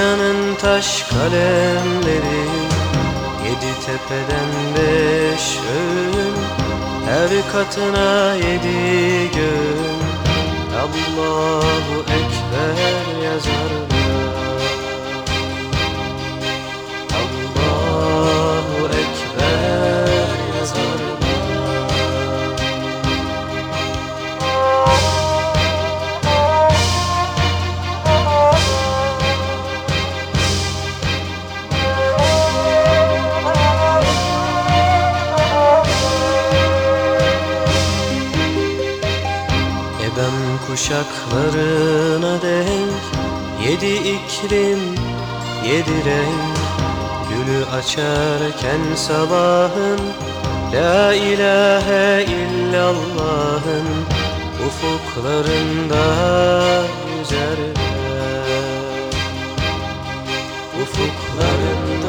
Sinan'ın taş kalemleri Yedi tepeden beş öğün. Her katına yedi göğün. Allahu Ekber yazarlar kuşaklarına denk. Yedi iklim, yedi renk. Gülü açarken sabahın. La ilahe illallah'ın. Ufuklarında yüzerler. Ufuklarında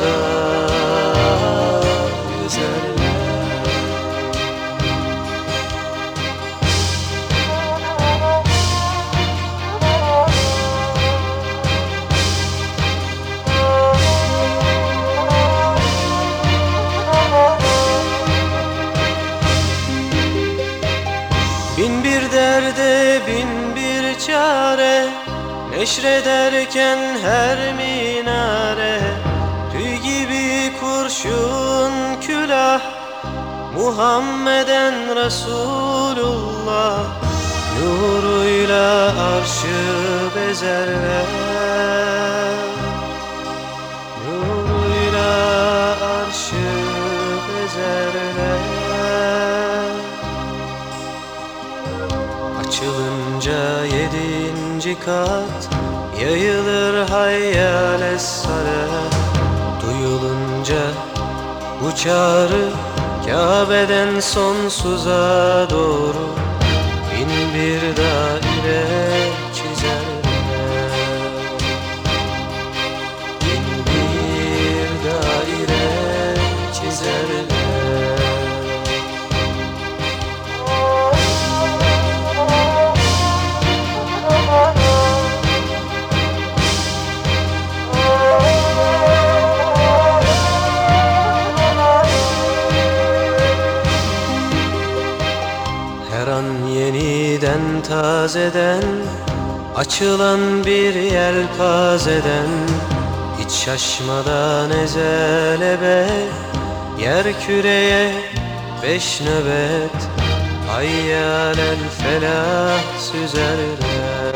Neşrederken her minare Tüy gibi kurşun külah. Muhammeden Resulullah Nuruyla arşı bezerler Nuruyla arşı bezerler Açılınca yedinci kat Yayılır hayyale sare Duyulunca bu çağrı Kabe'den sonsuza doğru. Bin bir daire yeniden tazeden Açılan bir yelpazeden. Hiç şaşmadan ezelebe Yer küreye beş nöbet. Hayyal el felah süzerler Hayyal el felah süzerler